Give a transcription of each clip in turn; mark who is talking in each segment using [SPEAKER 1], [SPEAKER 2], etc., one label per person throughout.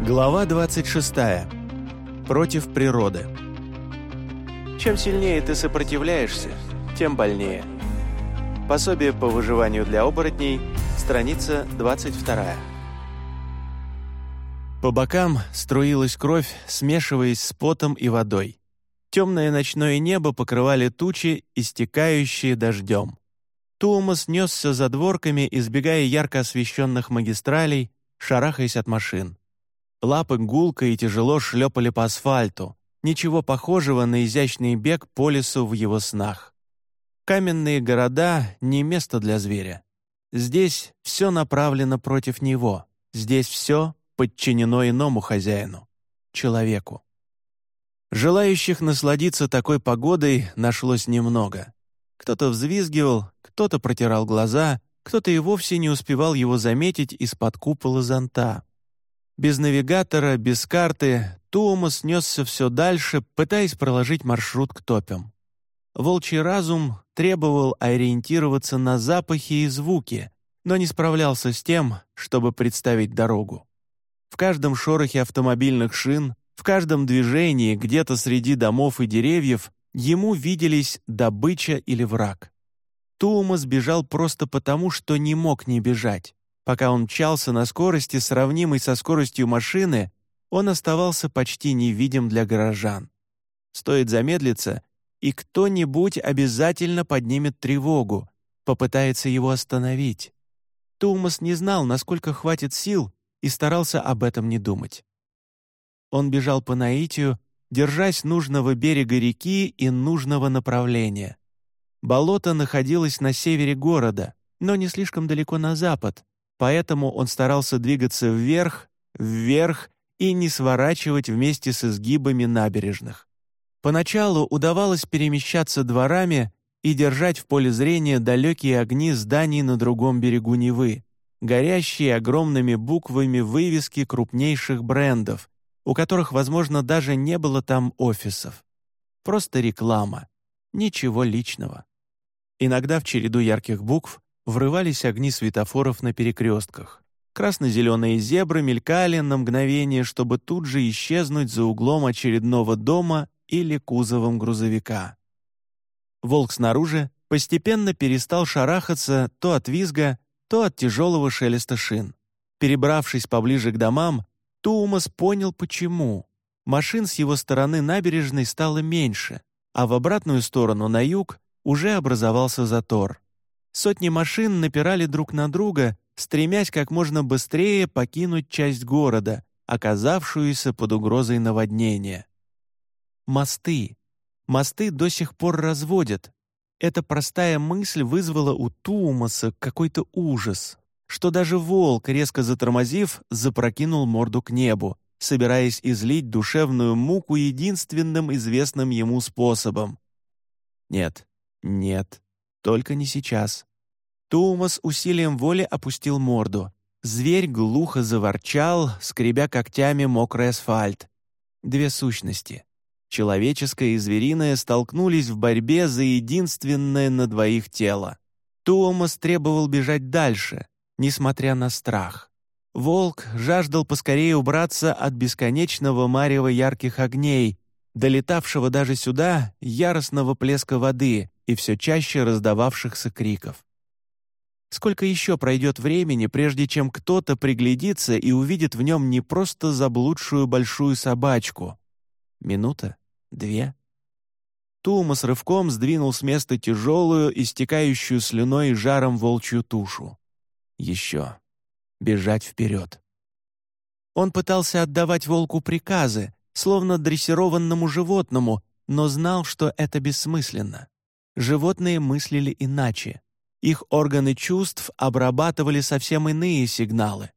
[SPEAKER 1] Глава 26. Против природы. Чем сильнее ты сопротивляешься, тем больнее. Пособие по выживанию для оборотней, страница 22. По бокам струилась кровь, смешиваясь с потом и водой. Темное ночное небо покрывали тучи, истекающие дождем. Туумас несся за дворками, избегая ярко освещенных магистралей, шарахаясь от машин. Лапы гулко и тяжело шлепали по асфальту, ничего похожего на изящный бег по лесу в его снах. Каменные города — не место для зверя. Здесь все направлено против него, здесь все подчинено иному хозяину — человеку. Желающих насладиться такой погодой нашлось немного. Кто-то взвизгивал, кто-то протирал глаза, кто-то и вовсе не успевал его заметить из-под купола зонта. Без навигатора, без карты Туумас несся все дальше, пытаясь проложить маршрут к топям. Волчий разум требовал ориентироваться на запахи и звуки, но не справлялся с тем, чтобы представить дорогу. В каждом шорохе автомобильных шин, в каждом движении где-то среди домов и деревьев ему виделись добыча или враг. Туумас бежал просто потому, что не мог не бежать. Пока он мчался на скорости, сравнимой со скоростью машины, он оставался почти невидим для горожан. Стоит замедлиться, и кто-нибудь обязательно поднимет тревогу, попытается его остановить. Тумас не знал, насколько хватит сил, и старался об этом не думать. Он бежал по наитию, держась нужного берега реки и нужного направления. Болото находилось на севере города, но не слишком далеко на запад, поэтому он старался двигаться вверх, вверх и не сворачивать вместе с изгибами набережных. Поначалу удавалось перемещаться дворами и держать в поле зрения далекие огни зданий на другом берегу Невы, горящие огромными буквами вывески крупнейших брендов, у которых, возможно, даже не было там офисов. Просто реклама, ничего личного. Иногда в череду ярких букв врывались огни светофоров на перекрестках. Красно-зеленые зебры мелькали на мгновение, чтобы тут же исчезнуть за углом очередного дома или кузовом грузовика. Волк снаружи постепенно перестал шарахаться то от визга, то от тяжелого шелеста шин. Перебравшись поближе к домам, Туумас понял, почему. Машин с его стороны набережной стало меньше, а в обратную сторону, на юг, уже образовался затор. Сотни машин напирали друг на друга, стремясь как можно быстрее покинуть часть города, оказавшуюся под угрозой наводнения. Мосты. Мосты до сих пор разводят. Эта простая мысль вызвала у Туумаса какой-то ужас, что даже волк, резко затормозив, запрокинул морду к небу, собираясь излить душевную муку единственным известным ему способом. Нет, нет, только не сейчас. Туумас усилием воли опустил морду. Зверь глухо заворчал, скребя когтями мокрый асфальт. Две сущности. Человеческое и звериное столкнулись в борьбе за единственное на двоих тело. Туумас требовал бежать дальше, несмотря на страх. Волк жаждал поскорее убраться от бесконечного марева ярких огней, долетавшего даже сюда яростного плеска воды и все чаще раздававшихся криков. Сколько еще пройдет времени, прежде чем кто-то приглядится и увидит в нем не просто заблудшую большую собачку? Минута? Две? Тумас рывком сдвинул с места тяжелую, истекающую слюной и жаром волчью тушу. Еще. Бежать вперед. Он пытался отдавать волку приказы, словно дрессированному животному, но знал, что это бессмысленно. Животные мыслили иначе. Их органы чувств обрабатывали совсем иные сигналы.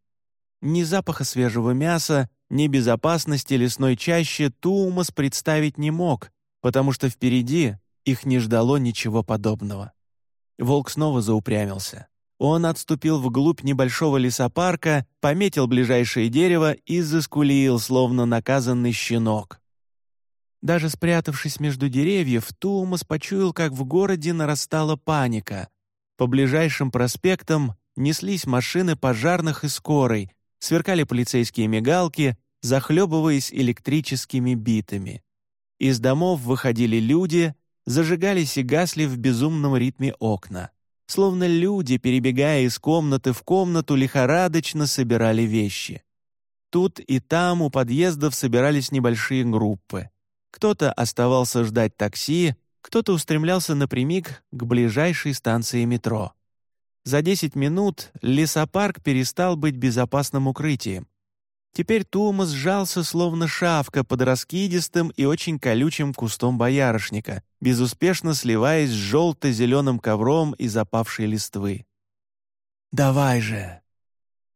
[SPEAKER 1] Ни запаха свежего мяса, ни безопасности лесной чащи Туумас представить не мог, потому что впереди их не ждало ничего подобного. Волк снова заупрямился. Он отступил вглубь небольшого лесопарка, пометил ближайшее дерево и заскулил, словно наказанный щенок. Даже спрятавшись между деревьев, Туумас почуял, как в городе нарастала паника. По ближайшим проспектам неслись машины пожарных и скорой, сверкали полицейские мигалки, захлебываясь электрическими битами. Из домов выходили люди, зажигались и гасли в безумном ритме окна. Словно люди, перебегая из комнаты в комнату, лихорадочно собирали вещи. Тут и там у подъездов собирались небольшие группы. Кто-то оставался ждать такси, кто-то устремлялся напрямик к ближайшей станции метро. За 10 минут лесопарк перестал быть безопасным укрытием. Теперь Тума сжался, словно шавка, под раскидистым и очень колючим кустом боярышника, безуспешно сливаясь с желто-зеленым ковром из опавшей листвы. «Давай же!»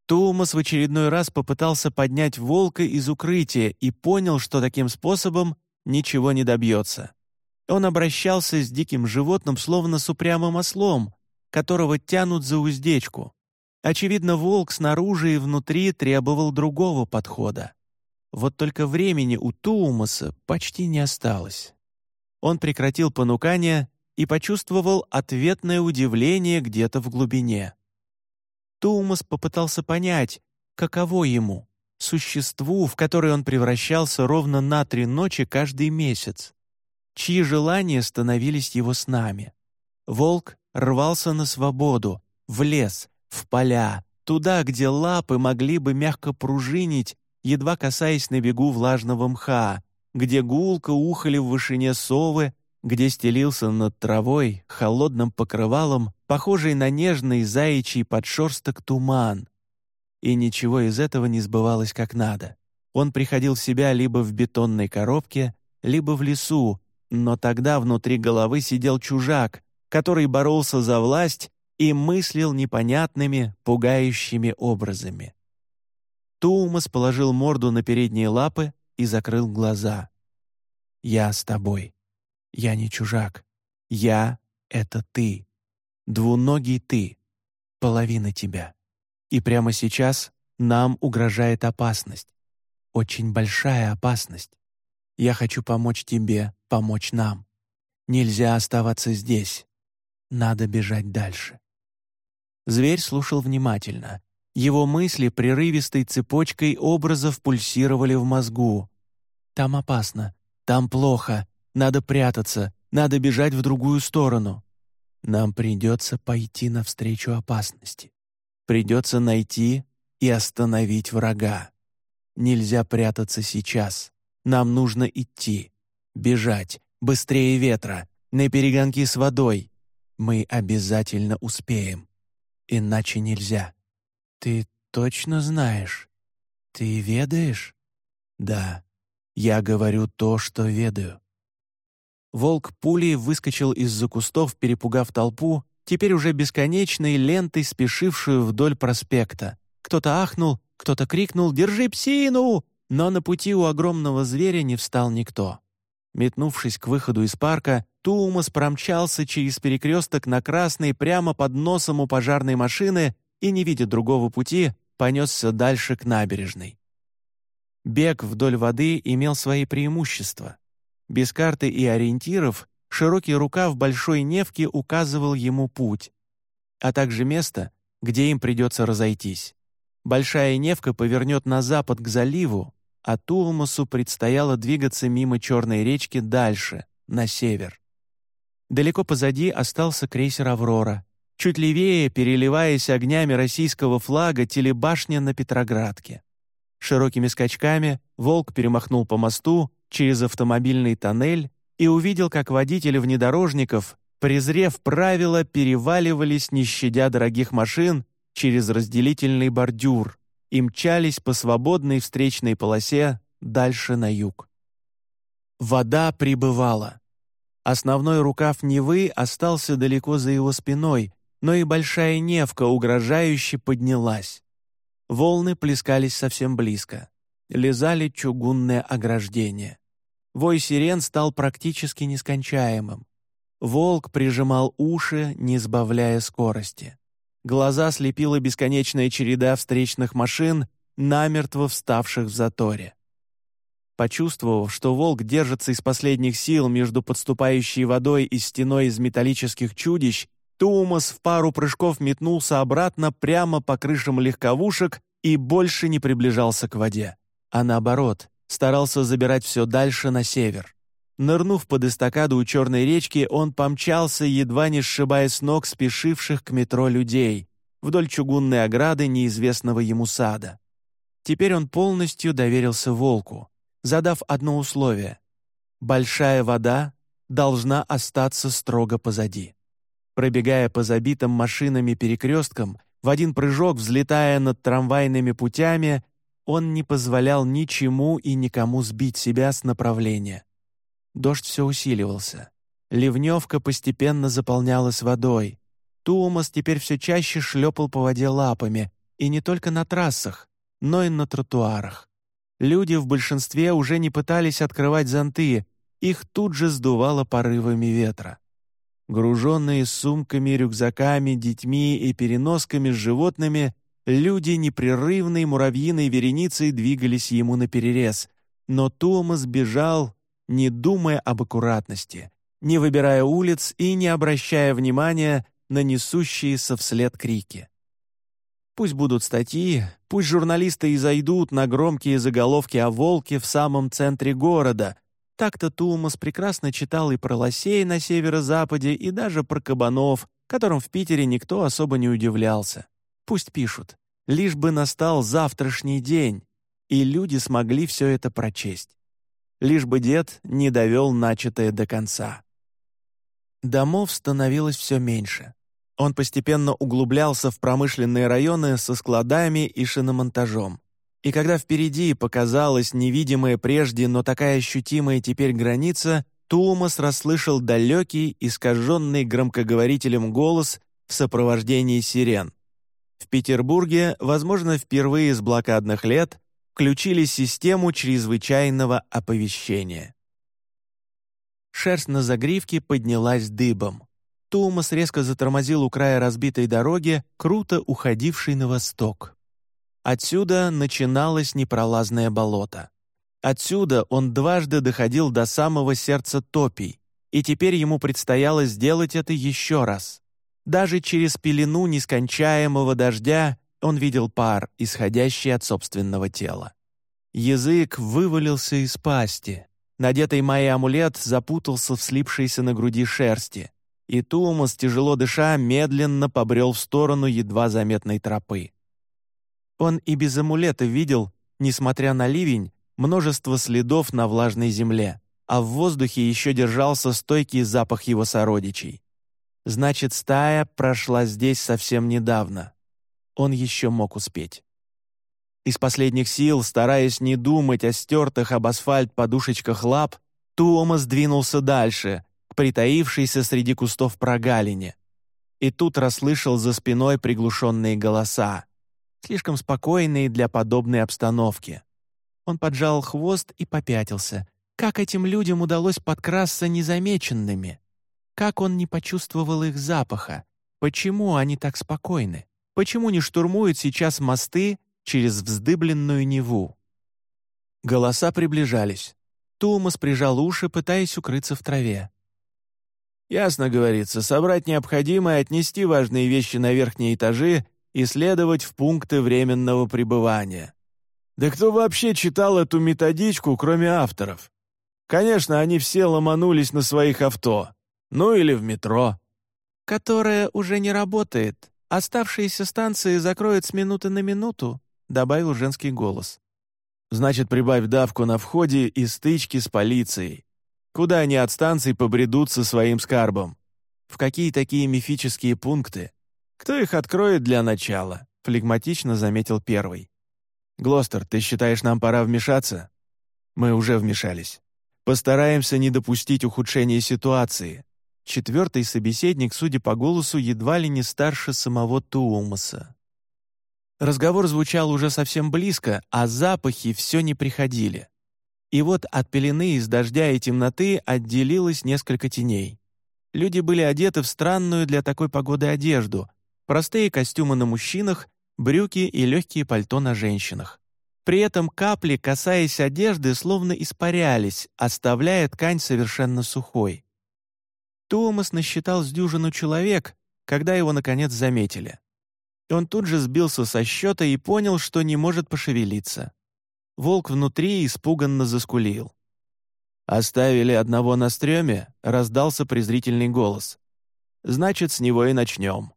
[SPEAKER 1] Тумас в очередной раз попытался поднять волка из укрытия и понял, что таким способом ничего не добьется. Он обращался с диким животным, словно с упрямым ослом, которого тянут за уздечку. Очевидно, волк снаружи и внутри требовал другого подхода. Вот только времени у Туумаса почти не осталось. Он прекратил понукание и почувствовал ответное удивление где-то в глубине. Туумас попытался понять, каково ему, существу, в которое он превращался ровно на три ночи каждый месяц, чьи желания становились его снами. Волк рвался на свободу, в лес, в поля, туда, где лапы могли бы мягко пружинить, едва касаясь на бегу влажного мха, где гулко ухали в вышине совы, где стелился над травой холодным покрывалом, похожий на нежный заячий подшерсток туман. И ничего из этого не сбывалось как надо. Он приходил в себя либо в бетонной коробке, либо в лесу, но тогда внутри головы сидел чужак, который боролся за власть и мыслил непонятными, пугающими образами. Туумас положил морду на передние лапы и закрыл глаза. «Я с тобой. Я не чужак. Я — это ты. Двуногий ты. Половина тебя. И прямо сейчас нам угрожает опасность. Очень большая опасность. Я хочу помочь тебе, помочь нам. Нельзя оставаться здесь. Надо бежать дальше. Зверь слушал внимательно. Его мысли прерывистой цепочкой образов пульсировали в мозгу. «Там опасно, там плохо, надо прятаться, надо бежать в другую сторону. Нам придется пойти навстречу опасности. Придется найти и остановить врага. Нельзя прятаться сейчас. Нам нужно идти, бежать, быстрее ветра, на перегонки с водой. Мы обязательно успеем. Иначе нельзя. Ты точно знаешь? Ты ведаешь? Да, я говорю то, что ведаю. Волк пулей выскочил из-за кустов, перепугав толпу, теперь уже бесконечной лентой, спешившую вдоль проспекта. Кто-то ахнул, кто-то крикнул «Держи псину!», но на пути у огромного зверя не встал никто. Метнувшись к выходу из парка, Туумас промчался через перекресток на красный прямо под носом у пожарной машины и, не видя другого пути, понесся дальше к набережной. Бег вдоль воды имел свои преимущества. Без карты и ориентиров широкий рукав Большой Невки указывал ему путь, а также место, где им придется разойтись. Большая Невка повернет на запад к заливу, а Туумасу предстояло двигаться мимо Черной речки дальше, на север. Далеко позади остался крейсер «Аврора». Чуть левее, переливаясь огнями российского флага, телебашня на Петроградке. Широкими скачками «Волк» перемахнул по мосту через автомобильный тоннель и увидел, как водители внедорожников, презрев правила, переваливались, не щадя дорогих машин, через разделительный бордюр, и мчались по свободной встречной полосе дальше на юг. Вода прибывала. Основной рукав Невы остался далеко за его спиной, но и большая Невка угрожающе поднялась. Волны плескались совсем близко. Лизали чугунное ограждение. Вой сирен стал практически нескончаемым. Волк прижимал уши, не сбавляя скорости. Глаза слепила бесконечная череда встречных машин, намертво вставших в заторе. Почувствовав, что волк держится из последних сил между подступающей водой и стеной из металлических чудищ, Тумас в пару прыжков метнулся обратно прямо по крышам легковушек и больше не приближался к воде. а наоборот, старался забирать все дальше на север. Нырнув под эстакаду у Черной речки, он помчался, едва не сшибая с ног спешивших к метро людей, вдоль чугунной ограды неизвестного ему сада. Теперь он полностью доверился волку, задав одно условие — большая вода должна остаться строго позади. Пробегая по забитым машинами перекресткам, в один прыжок взлетая над трамвайными путями, он не позволял ничему и никому сбить себя с направления. Дождь все усиливался. Ливневка постепенно заполнялась водой. Туумас теперь все чаще шлепал по воде лапами, и не только на трассах, но и на тротуарах. Люди в большинстве уже не пытались открывать зонты, их тут же сдувало порывами ветра. Груженные сумками, рюкзаками, детьми и переносками с животными, люди непрерывной муравьиной вереницей двигались ему наперерез, но Томас бежал, не думая об аккуратности, не выбирая улиц и не обращая внимания на несущиеся вслед крики. Пусть будут статьи, пусть журналисты и зайдут на громкие заголовки о волке в самом центре города. Так-то Тумас прекрасно читал и про лосей на северо-западе, и даже про кабанов, которым в Питере никто особо не удивлялся. Пусть пишут. Лишь бы настал завтрашний день, и люди смогли все это прочесть. Лишь бы дед не довел начатое до конца. Домов становилось все меньше. Он постепенно углублялся в промышленные районы со складами и шиномонтажом. И когда впереди показалась невидимая прежде, но такая ощутимая теперь граница, Туумас расслышал далекий, искаженный громкоговорителем голос в сопровождении сирен. В Петербурге, возможно, впервые с блокадных лет, включили систему чрезвычайного оповещения. Шерсть на загривке поднялась дыбом. Туумас резко затормозил у края разбитой дороги, круто уходившей на восток. Отсюда начиналось непролазное болото. Отсюда он дважды доходил до самого сердца топий, и теперь ему предстояло сделать это еще раз. Даже через пелену нескончаемого дождя он видел пар, исходящий от собственного тела. Язык вывалился из пасти, Надетый Майей амулет запутался в слипшейся на груди шерсти, и Тумас, тяжело дыша, медленно побрел в сторону едва заметной тропы. Он и без амулета видел, несмотря на ливень, множество следов на влажной земле, а в воздухе еще держался стойкий запах его сородичей. Значит, стая прошла здесь совсем недавно. Он еще мог успеть. Из последних сил, стараясь не думать о стертых об асфальт подушечках лап, Туома сдвинулся дальше, к притаившейся среди кустов прогалине. И тут расслышал за спиной приглушенные голоса, слишком спокойные для подобной обстановки. Он поджал хвост и попятился. Как этим людям удалось подкрасться незамеченными? Как он не почувствовал их запаха? Почему они так спокойны? Почему не штурмуют сейчас мосты через вздыбленную Неву. Голоса приближались. Тумас прижал уши, пытаясь укрыться в траве. «Ясно, говорится, собрать необходимое, отнести важные вещи на верхние этажи и следовать в пункты временного пребывания. Да кто вообще читал эту методичку, кроме авторов? Конечно, они все ломанулись на своих авто. Ну или в метро. Которое уже не работает. Оставшиеся станции закроют с минуты на минуту, — добавил женский голос. «Значит, прибавь давку на входе и стычки с полицией. Куда они от станций побредут со своим скарбом? В какие такие мифические пункты? Кто их откроет для начала?» — флегматично заметил первый. «Глостер, ты считаешь, нам пора вмешаться?» «Мы уже вмешались. Постараемся не допустить ухудшения ситуации». Четвертый собеседник, судя по голосу, едва ли не старше самого Туумаса. Разговор звучал уже совсем близко, а запахи все не приходили. И вот от пелены из дождя и темноты отделилось несколько теней. Люди были одеты в странную для такой погоды одежду, простые костюмы на мужчинах, брюки и легкие пальто на женщинах. При этом капли, касаясь одежды, словно испарялись, оставляя ткань совершенно сухой. Томас насчитал с дюжину человек, когда его, наконец, заметили. Он тут же сбился со счета и понял, что не может пошевелиться. Волк внутри испуганно заскулил. «Оставили одного на стреме?» — раздался презрительный голос. «Значит, с него и начнем».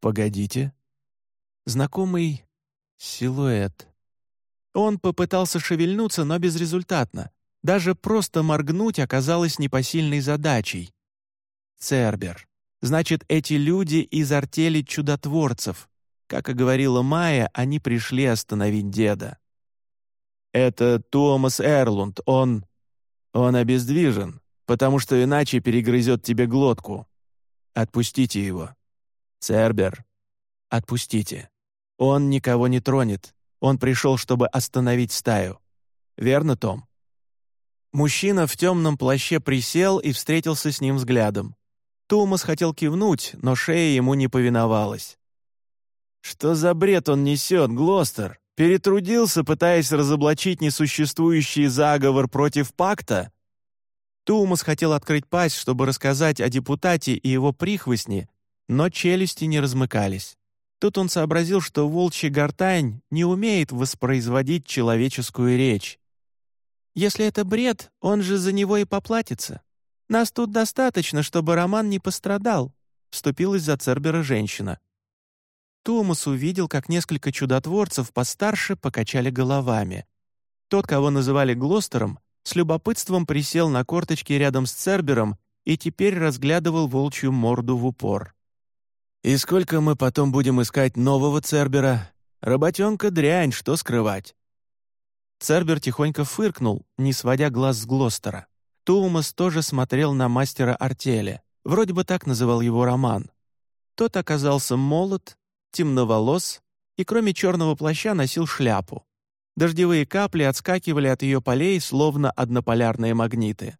[SPEAKER 1] «Погодите». Знакомый силуэт. Он попытался шевельнуться, но безрезультатно. Даже просто моргнуть оказалось непосильной задачей. Цербер. Значит, эти люди из артели чудотворцев. Как и говорила Майя, они пришли остановить деда. «Это Томас Эрлунд, он...» «Он обездвижен, потому что иначе перегрызет тебе глотку. Отпустите его». «Цербер, отпустите. Он никого не тронет. Он пришел, чтобы остановить стаю. Верно, Том?» Мужчина в темном плаще присел и встретился с ним взглядом. Томас хотел кивнуть, но шея ему не повиновалась. «Что за бред он несет, Глостер? Перетрудился, пытаясь разоблачить несуществующий заговор против пакта?» Тумас хотел открыть пасть, чтобы рассказать о депутате и его прихвостне, но челюсти не размыкались. Тут он сообразил, что волчий гортань не умеет воспроизводить человеческую речь. Если это бред, он же за него и поплатится. Нас тут достаточно, чтобы Роман не пострадал», — вступилась за Цербера женщина. Томас увидел, как несколько чудотворцев постарше покачали головами. Тот, кого называли Глостером, с любопытством присел на корточки рядом с Цербером и теперь разглядывал волчью морду в упор. «И сколько мы потом будем искать нового Цербера? Работенка дрянь, что скрывать?» Цербер тихонько фыркнул, не сводя глаз с Глостера. Туумас тоже смотрел на мастера артели. Вроде бы так называл его роман. Тот оказался молод, темноволос и кроме черного плаща носил шляпу. Дождевые капли отскакивали от ее полей, словно однополярные магниты.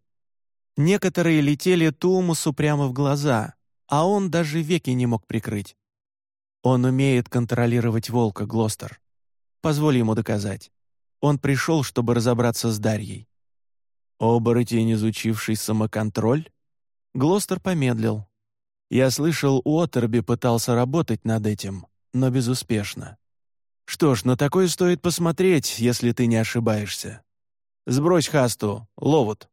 [SPEAKER 1] Некоторые летели Туумусу прямо в глаза, а он даже веки не мог прикрыть. Он умеет контролировать волка, Глостер. Позволь ему доказать. Он пришел, чтобы разобраться с Дарьей. Оборотень, изучивший самоконтроль? Глостер помедлил. Я слышал, Уотерби пытался работать над этим, но безуспешно. Что ж, на такое стоит посмотреть, если ты не ошибаешься. Сбрось хасту, Ловуд.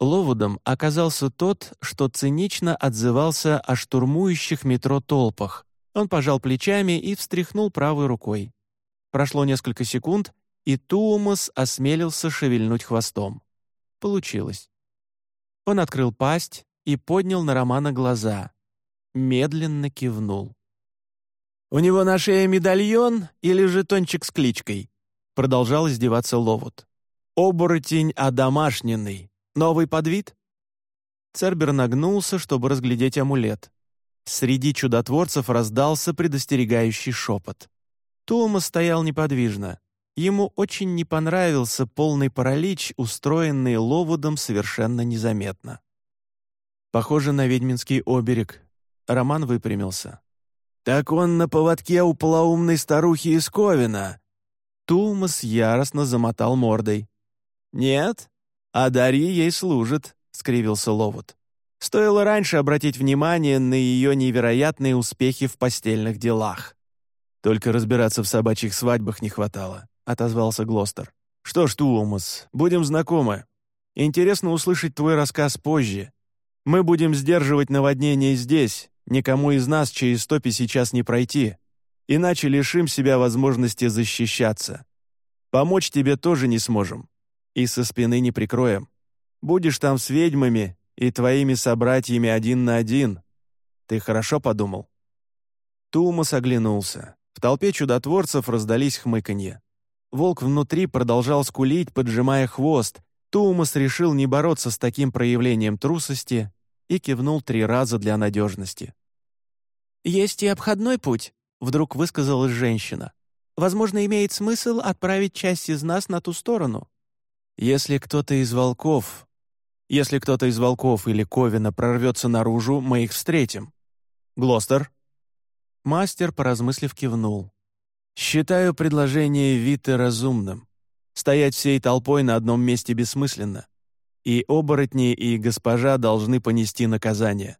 [SPEAKER 1] Ловудом оказался тот, что цинично отзывался о штурмующих метро толпах. Он пожал плечами и встряхнул правой рукой. Прошло несколько секунд, и Туумас осмелился шевельнуть хвостом. Получилось. Он открыл пасть и поднял на Романа глаза. Медленно кивнул. «У него на шее медальон или жетончик с кличкой?» Продолжал издеваться Ловут. «Оборотень одомашненный. Новый подвид?» Цербер нагнулся, чтобы разглядеть амулет. Среди чудотворцев раздался предостерегающий шепот. Томас стоял неподвижно. Ему очень не понравился полный паралич, устроенный Ловудом совершенно незаметно. Похоже на ведьминский оберег. Роман выпрямился. «Так он на поводке у полоумной старухи из Ковина!» Тулмас яростно замотал мордой. «Нет, а Дарья ей служит», — скривился Ловуд. «Стоило раньше обратить внимание на ее невероятные успехи в постельных делах. Только разбираться в собачьих свадьбах не хватало. — отозвался Глостер. «Что ж, Туумас, будем знакомы. Интересно услышать твой рассказ позже. Мы будем сдерживать наводнение здесь, никому из нас через стопи сейчас не пройти, иначе лишим себя возможности защищаться. Помочь тебе тоже не сможем, и со спины не прикроем. Будешь там с ведьмами и твоими собратьями один на один. Ты хорошо подумал?» Тумас оглянулся. В толпе чудотворцев раздались хмыканье. Волк внутри продолжал скулить, поджимая хвост. Туумас решил не бороться с таким проявлением трусости и кивнул три раза для надежности. «Есть и обходной путь», — вдруг высказалась женщина. «Возможно, имеет смысл отправить часть из нас на ту сторону». «Если кто-то из волков...» «Если кто-то из волков или Ковина прорвется наружу, мы их встретим». «Глостер?» Мастер, поразмыслив, кивнул. Считаю предложение Виты разумным. Стоять всей толпой на одном месте бессмысленно. И оборотни, и госпожа должны понести наказание.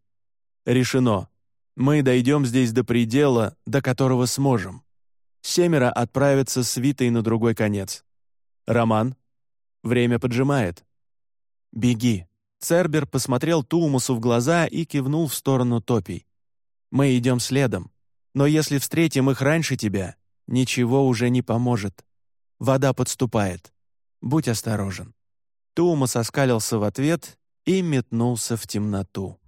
[SPEAKER 1] Решено. Мы дойдем здесь до предела, до которого сможем. Семеро отправятся с Витой на другой конец. «Роман, время поджимает». «Беги». Цербер посмотрел Туумусу в глаза и кивнул в сторону топий. «Мы идем следом, но если встретим их раньше тебя, ничего уже не поможет. Вода подступает. Будь осторожен». Туумус оскалился в ответ и метнулся в темноту.